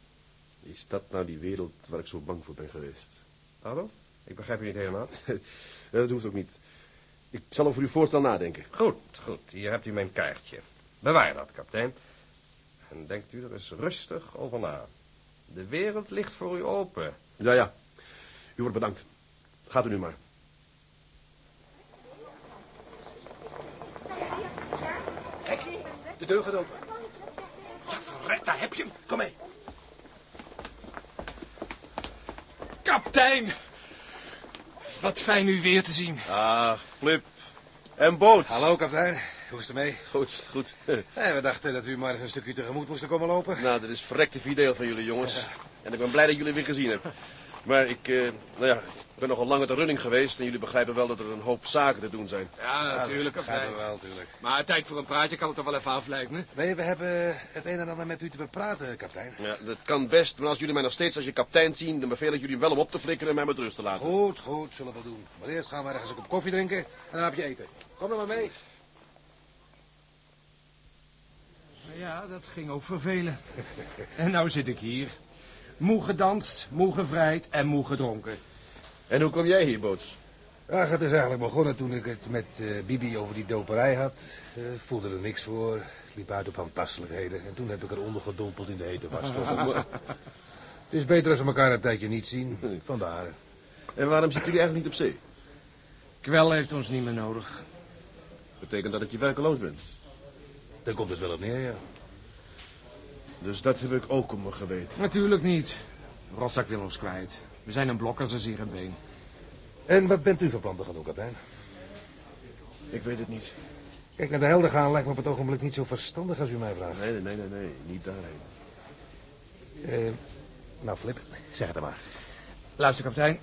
Is dat nou die wereld waar ik zo bang voor ben geweest? Hallo? Ik begrijp u niet helemaal. Dat hoeft ook niet. Ik zal over uw voorstel nadenken. Goed, goed. Hier hebt u mijn kaartje. Bewaar dat, kapitein. En denkt u er eens rustig over na. De wereld ligt voor u open. Ja, ja. U wordt bedankt. Gaat u nu maar. Kijk, de deur gaat open. Ja, daar heb je hem. Kom mee. Kaptein! Wat fijn u weer te zien. Ah, Flip. En Boot. Hallo, kapitein. Hoe is het ermee? Goed, goed. Eh, we dachten dat u maar eens een stukje tegemoet moesten komen lopen. Nou, dat is verrekte fideel van jullie, jongens. En ik ben blij dat jullie weer gezien hebben. Maar ik, eh, nou ja, ik ben nogal lang uit de running geweest... en jullie begrijpen wel dat er een hoop zaken te doen zijn. Ja, natuurlijk, dat kapitein. begrijpen we wel, natuurlijk. Maar tijd voor een praatje kan het toch wel even aflijken, Nee, we hebben het een en ander met u te bepraten, kapitein. Ja, dat kan best, maar als jullie mij nog steeds als je kapitein zien... dan beveel ik jullie wel om op te flikkeren en mij met rust te laten. Goed, goed, zullen we doen. Maar eerst gaan we ergens een kop koffie drinken en dan heb je eten. Kom er maar mee. Ja, dat ging ook vervelen. En nou zit ik hier. Moe gedanst, moe gevrijd en moe gedronken. En hoe kom jij hier, Boots? Ach, het is eigenlijk begonnen toen ik het met eh, Bibi over die doperij had. Eh, voelde er niks voor. Ik liep uit op handtastelijkheden. En toen heb ik eronder gedompeld in de hete wasstof. het is beter als we elkaar een tijdje niet zien. Vandaar. En waarom zitten jullie eigenlijk niet op zee? Kwel heeft ons niet meer nodig. Betekent dat dat je werkeloos bent? Daar komt het wel op neer, ja. Dus dat heb ik ook om me geweten. Natuurlijk niet. Rotzak wil ons kwijt. We zijn een blok als een zier en been. En wat bent u van plan te gaan doen, kapitein? Ik weet het niet. Kijk, naar de helder gaan lijkt me op het ogenblik niet zo verstandig als u mij vraagt. Nee, nee, nee, nee, nee. niet daarheen. Eh, nou, Flip, zeg het dan maar. Luister, kapitein.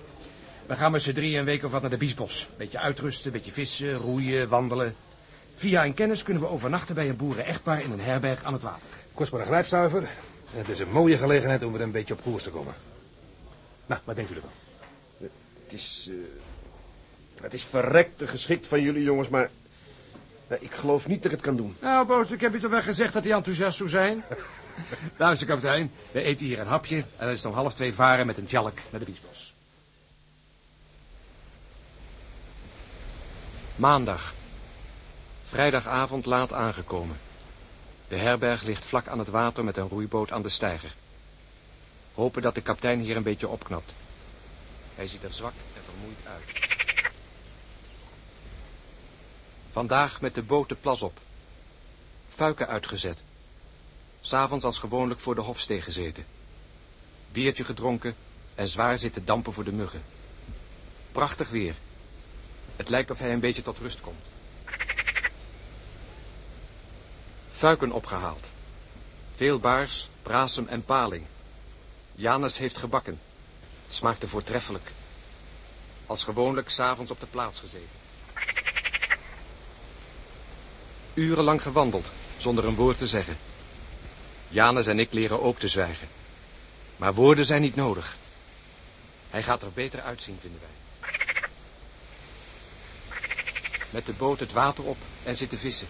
We gaan met z'n drieën een week of wat naar de Biesbos. Beetje uitrusten, beetje vissen, roeien, wandelen. Via een kennis kunnen we overnachten bij een boeren-echtpaar in een herberg aan het water. Kostbare grijpstuiver. En het is een mooie gelegenheid om weer een beetje op koers te komen. Nou, wat denkt u ervan? Het is... eh, het is verrekte geschikt van jullie, jongens, maar... eh, ik geloof niet dat ik het kan doen. Nou, Boos, ik heb je toch wel gezegd dat hij enthousiast zou zijn? Luister, kapitein. We eten hier een hapje en dan is het om half twee varen met een tjalk naar de Biesbos. Maandag. Vrijdagavond laat aangekomen. De herberg ligt vlak aan het water met een roeiboot aan de steiger. Hopen dat de kapitein hier een beetje opknapt. Hij ziet er zwak en vermoeid uit. Vandaag met de boot de plas op. Fuiken uitgezet. S'avonds als gewoonlijk voor de hofsteeg gezeten. Biertje gedronken en zwaar zitten dampen voor de muggen. Prachtig weer. Het lijkt of hij een beetje tot rust komt. Fuiken opgehaald. Veel baars, brasem en paling. Janus heeft gebakken. Het smaakte voortreffelijk. Als gewoonlijk s'avonds op de plaats gezeten. Urenlang gewandeld, zonder een woord te zeggen. Janus en ik leren ook te zwijgen. Maar woorden zijn niet nodig. Hij gaat er beter uitzien, vinden wij. Met de boot het water op en zitten vissen.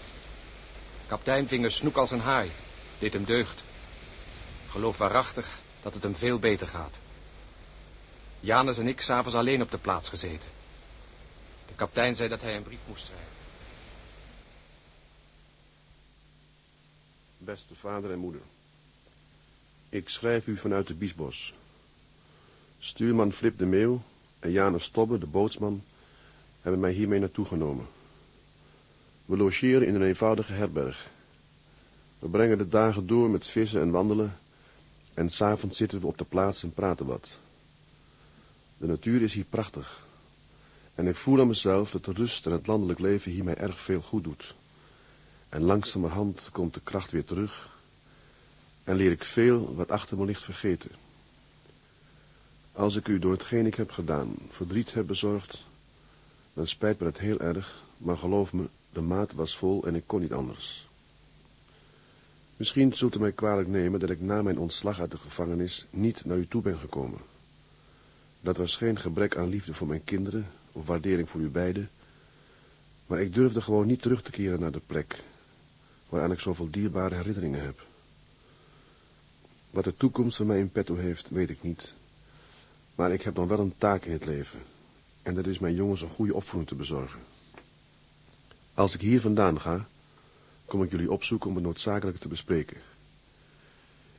Kaptein ving een snoek als een haai. Deed hem deugd. Geloof waarachtig dat het hem veel beter gaat. Janus en ik s'avonds alleen op de plaats gezeten. De kaptein zei dat hij een brief moest schrijven. Beste vader en moeder. Ik schrijf u vanuit de Biesbos. Stuurman Flip de Meeuw en Janus Stobbe, de bootsman, hebben mij hiermee naartoe genomen. We logeren in een eenvoudige herberg. We brengen de dagen door met vissen en wandelen en s'avonds zitten we op de plaats en praten wat. De natuur is hier prachtig en ik voel aan mezelf dat de rust en het landelijk leven hier mij erg veel goed doet. En langzamerhand komt de kracht weer terug en leer ik veel wat achter me ligt vergeten. Als ik u door hetgeen ik heb gedaan verdriet heb bezorgd, dan spijt me dat heel erg, maar geloof me, de maat was vol en ik kon niet anders. Misschien zult u mij kwalijk nemen dat ik na mijn ontslag uit de gevangenis niet naar u toe ben gekomen. Dat was geen gebrek aan liefde voor mijn kinderen of waardering voor u beiden, maar ik durfde gewoon niet terug te keren naar de plek waaraan ik zoveel dierbare herinneringen heb. Wat de toekomst van mij in petto heeft, weet ik niet. Maar ik heb dan wel een taak in het leven. En dat is mijn jongens een goede opvoeding te bezorgen. Als ik hier vandaan ga, kom ik jullie opzoeken om het noodzakelijke te bespreken.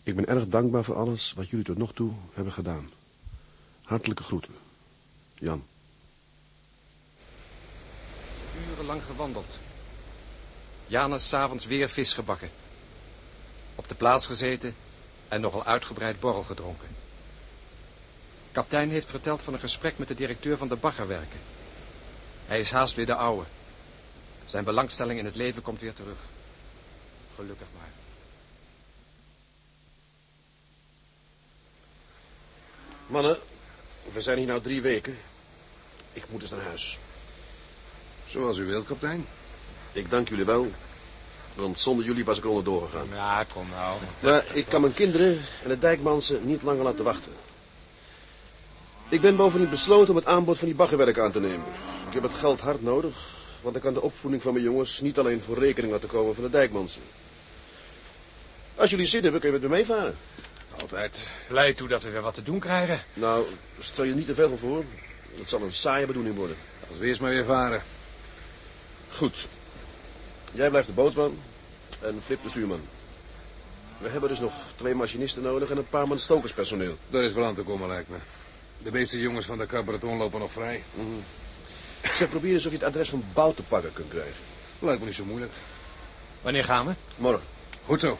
Ik ben erg dankbaar voor alles wat jullie tot nog toe hebben gedaan. Hartelijke groeten. Jan. Urenlang gewandeld. Janus s'avonds weer vis gebakken. Op de plaats gezeten en nogal uitgebreid borrel gedronken. Kaptein heeft verteld van een gesprek met de directeur van de baggerwerken. Hij is haast weer de oude. Zijn belangstelling in het leven komt weer terug. Gelukkig maar. Mannen, we zijn hier nou drie weken. Ik moet eens naar huis. Zoals u wilt, kapitein. Ik dank jullie wel. Want zonder jullie was ik er onderdoor gegaan. Ja, kom nou. Maar ik kan mijn kinderen en de dijkmansen niet langer laten wachten. Ik ben bovendien besloten om het aanbod van die baggerwerk aan te nemen. Ik heb het geld hard nodig, want ik kan de opvoeding van mijn jongens niet alleen voor rekening laten komen van de dijkmansen. Als jullie zin hebben, kun je met me meevaren. Altijd. Blij toe dat we weer wat te doen krijgen. Nou, stel je niet te veel van voor. Het zal een saaie bedoeling worden. Als we eerst maar weer varen. Goed. Jij blijft de bootman en Flip de stuurman. We hebben dus nog twee machinisten nodig en een paar man stokerspersoneel. Daar is wel aan te komen, lijkt me. De meeste jongens van de Cabreton lopen nog vrij. Zeg, probeer eens of je het adres van Bout te pakken kunt krijgen. Lijkt me niet zo moeilijk. Wanneer gaan we? Morgen. Goed zo.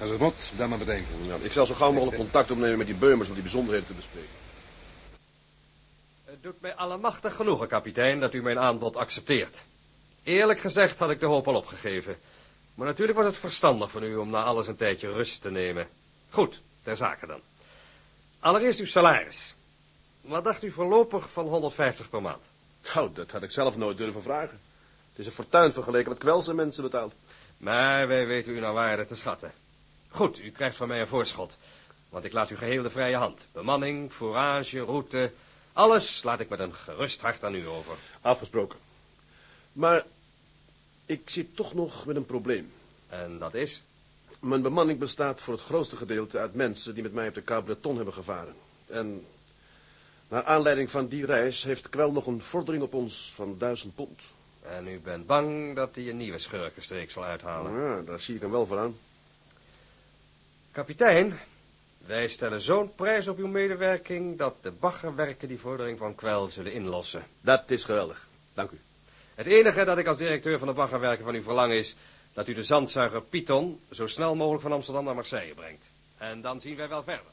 Als het moet, dan maar. Ja, ik zal zo gauw mogelijk contact opnemen met die Beumers om die bijzonderheden te bespreken. Het doet mij allemachtig genoegen, kapitein, dat u mijn aanbod accepteert. Eerlijk gezegd had ik de hoop al opgegeven. Maar natuurlijk was het verstandig van u om na alles een tijdje rust te nemen. Goed, ter zake dan. Allereerst uw salaris. Wat dacht u voorlopig van 150 per maand? Nou, dat had ik zelf nooit durven vragen. Het is een fortuin vergeleken wat kwelse mensen betaalt. Maar wij weten u naar waarde te schatten. Goed, u krijgt van mij een voorschot. Want ik laat u geheel de vrije hand. Bemanning, fourage, route. Alles laat ik met een gerust hart aan u over. Afgesproken. Maar ik zit toch nog met een probleem. En dat is? Mijn bemanning bestaat voor het grootste gedeelte uit mensen die met mij op de Cabreton hebben gevaren. En naar aanleiding van die reis heeft Kwel nog een vordering op ons van duizend pond. En u bent bang dat hij een nieuwe schurkenstreek zal uithalen. Ja, daar zie ik hem wel voor aan. Kapitein, wij stellen zo'n prijs op uw medewerking dat de baggerwerken die vordering van Kwel zullen inlossen. Dat is geweldig. Dank u. Het enige dat ik als directeur van de baggerwerken van u verlang is dat u de zandzuiger Python zo snel mogelijk van Amsterdam naar Marseille brengt. En dan zien wij wel verder.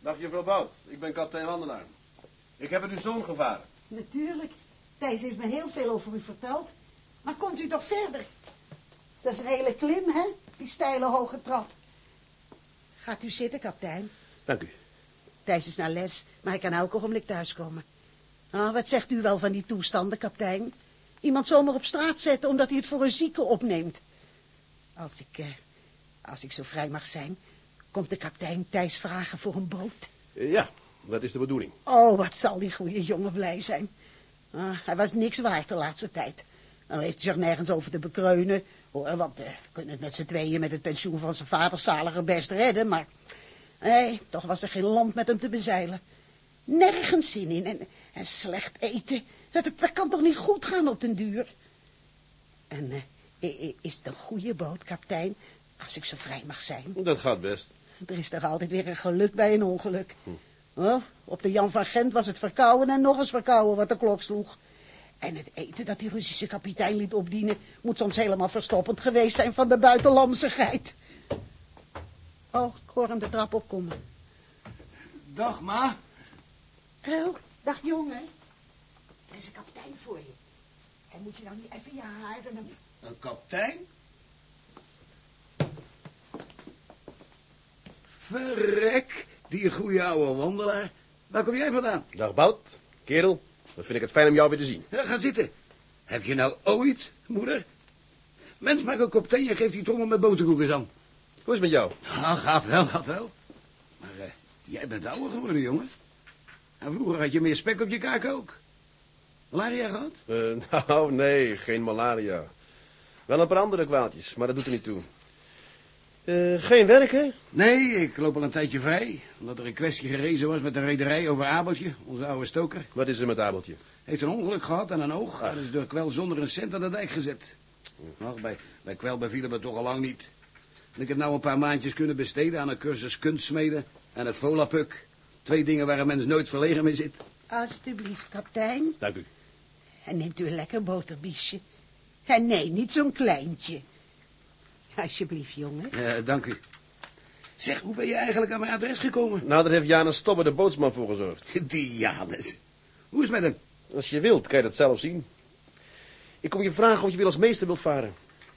Dag juffrouw Bout, ik ben kapitein Wandelaar. Ik heb in uw zoon gevaren. Natuurlijk. Thijs heeft me heel veel over u verteld. Maar komt u toch verder? Dat is een hele klim, hè? Die steile hoge trap. Gaat u zitten, kapitein. Dank u. Thijs is naar les, maar hij kan elk ogenblik thuiskomen. Ah, wat zegt u wel van die toestanden, kapitein? Iemand zomaar op straat zetten omdat hij het voor een zieke opneemt. Als ik, eh, als ik zo vrij mag zijn, komt de kapitein Thijs vragen voor een boot. Eh, Ja, dat is de bedoeling. Oh, wat zal die goede jongen blij zijn. Ah, hij was niks waard de laatste tijd. Dan heeft hij zich nergens over te bekreunen. Hoor, want eh, we kunnen het met z'n tweeën met het pensioen van zijn vader zaliger best redden. Maar nee, toch was er geen land met hem te bezeilen. Nergens zin in. En, en slecht eten. Dat, dat kan toch niet goed gaan op den duur? En eh, is het een goede boot, kapitein? Als ik zo vrij mag zijn. Dat gaat best. Er is toch altijd weer een geluk bij een ongeluk. Oh, op de Jan van Gent was het verkouden en nog eens verkouden wat de klok sloeg. En het eten dat die Russische kapitein liet opdienen... moet soms helemaal verstoppend geweest zijn van de buitenlandsigheid. Oh, ik hoor hem de trap opkomen. Dag, ma. Oh, dag jongen. Er is een kapitein voor je. En moet je nou niet even je haren... en- Een kapitein? Verrek, die goede oude wandelaar. Waar kom jij vandaan? Dag Bout, kerel. Dan vind ik het fijn om jou weer te zien. Ja, ga zitten. Heb je nou ooit, moeder? Mens, maak een kop thee en geef die trommel met boterkoekjes aan. Hoe is het met jou? Ja, gaat wel, gaat wel. Maar eh, jij bent ouder geworden, jongen. En vroeger had je meer spek op je kaak ook. Malaria gehad? Eh, nou, nee, geen malaria. Wel een paar andere kwaaltjes, maar dat doet er niet toe. Eh, geen werk, hè? Nee, ik loop al een tijdje vrij. Omdat er een kwestie gerezen was met een rederij over Abeltje, onze oude stoker. Wat is er met Abeltje? Heeft een ongeluk gehad aan een oog. En is door Kwel zonder een cent aan de dijk gezet. Ach, bij, bij Kwel bevielen me toch al lang niet. En ik heb nou een paar maandjes kunnen besteden aan een cursus kunstsmeden en het volapuk. Twee dingen waar een mens nooit verlegen mee zit. Alsjeblieft, kapitein. Dank u. En neemt u een lekker boterbiesje. En nee, niet zo'n kleintje. Alsjeblieft, jongen. Eh, dank u. Zeg, hoe ben je eigenlijk aan mijn adres gekomen? Nou, daar heeft Janus Stobbe de bootsman voor gezorgd. Die Janus. Hoe is het met hem? Als je wilt, kan je dat zelf zien. Ik kom je vragen of je wil als meester wilt varen.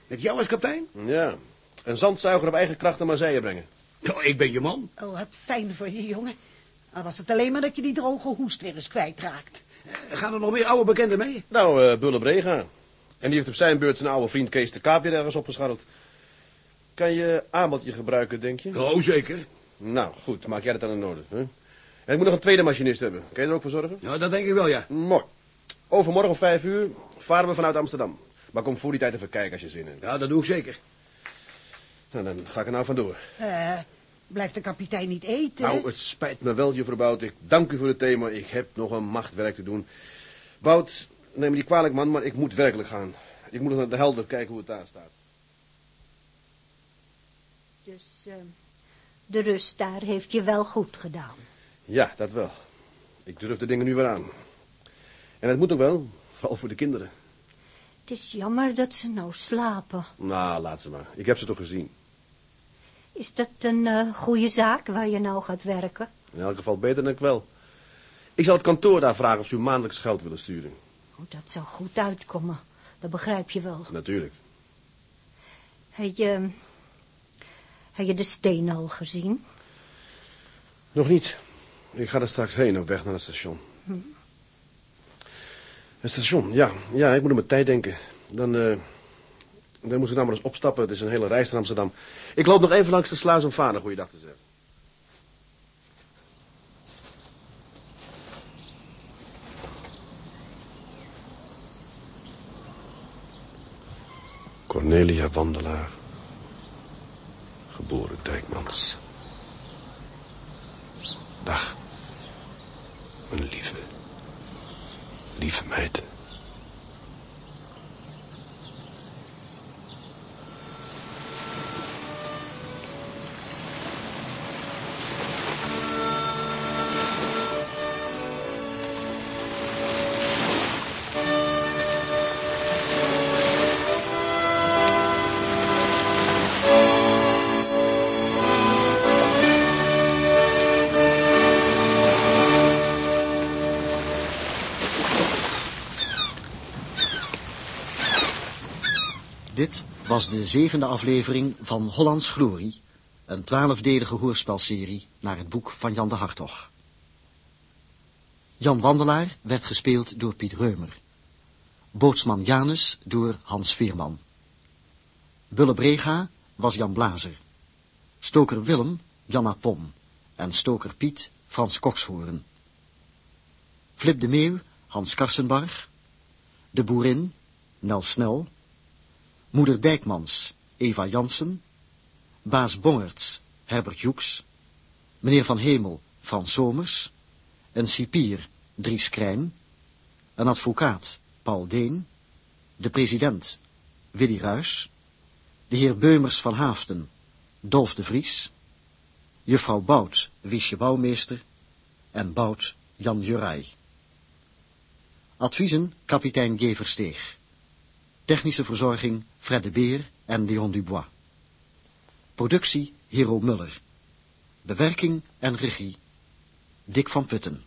Met jou als kapitein? Ja. Een zandzuiger op eigen kracht naar Marseille brengen. Oh, ik ben je man. Oh, wat fijn voor je, jongen. Al was het alleen maar dat je die droge hoest weer eens kwijtraakt. Eh, gaan er nog meer oude bekenden mee? Nou, eh Bulle Brega. En die heeft op zijn beurt zijn oude vriend Kees de Kaap weer ergens opgescharreld. Kan je aanbodje gebruiken, denk je? Oh, zeker. Nou, goed. Maak jij dat dan in orde. Hè? En ik moet nog een tweede machinist hebben. Kan je er ook voor zorgen? Ja, dat denk ik wel, ja. Mooi. Overmorgen om vijf uur varen we vanuit Amsterdam. Maar kom voor die tijd even kijken als je zin hebt. Ja, dat doe ik zeker. Nou, dan ga ik er nou vandoor. Eh, blijft de kapitein niet eten? Nou, het spijt me wel, juffrouw Bout. Ik dank u voor het thema. Ik heb nog een macht werk te doen. Bout, neem me niet kwalijk, man, maar ik moet werkelijk gaan. Ik moet nog naar de helder kijken hoe het daar staat. Dus eh, de rust daar heeft je wel goed gedaan. Ja, dat wel. Ik durf de dingen nu weer aan. En het moet ook wel, vooral voor de kinderen. Het is jammer dat ze nou slapen. Nou, laat ze maar. Ik heb ze toch gezien. Is dat een eh, goede zaak waar je nou gaat werken? In elk geval beter dan ik wel. Ik zal het kantoor daar vragen of ze u maandelijks geld willen sturen. Oh, dat zou goed uitkomen. Dat begrijp je wel. Natuurlijk. Heb je, heb je de steen al gezien? Nog niet. Ik ga er straks heen op weg naar het station. Hm. Het station, ja. Ja, ik moet aan mijn tijd denken. Dan, eh, dan moet ik nou maar eens opstappen. Het is een hele reis naar Amsterdam. Ik loop nog even langs de sluis om vader goeiedag te zeggen. Cornelia Wandelaar. Geboren Dijkmans. Dag. Mijn lieve. Lieve meid. Was de zevende aflevering van Hollands Glorie, een twaalfdelige hoorspelserie naar het boek van Jan de Hartog. Jan Wandelaar werd gespeeld door Piet Reumer. Bootsman Janus door Hans Veerman. Bulle Brega was Jan Blazer. Stoker Willem Janna Pom en stoker Piet Frans Kokshoorn. Flip de Meeuw Hans Karsenbarg. De boerin Nel Snel. Moeder Dijkmans, Eva Jansen, baas Bongerts, Herbert Joeks, meneer Van Hemel, Frans Somers, een cipier, Dries Krijn, een advocaat, Paul Deen, de president, Willy Ruys, de heer Beumers van Haaften, Dolf de Vries, juffrouw Bout, Wiesje Bouwmeester. En Bout, Jan Jurij. Adviezen, kapitein Geversteeg. Technische verzorging Fred de Beer en Leon Dubois. Productie Hero Muller. Bewerking en regie Dick van Putten.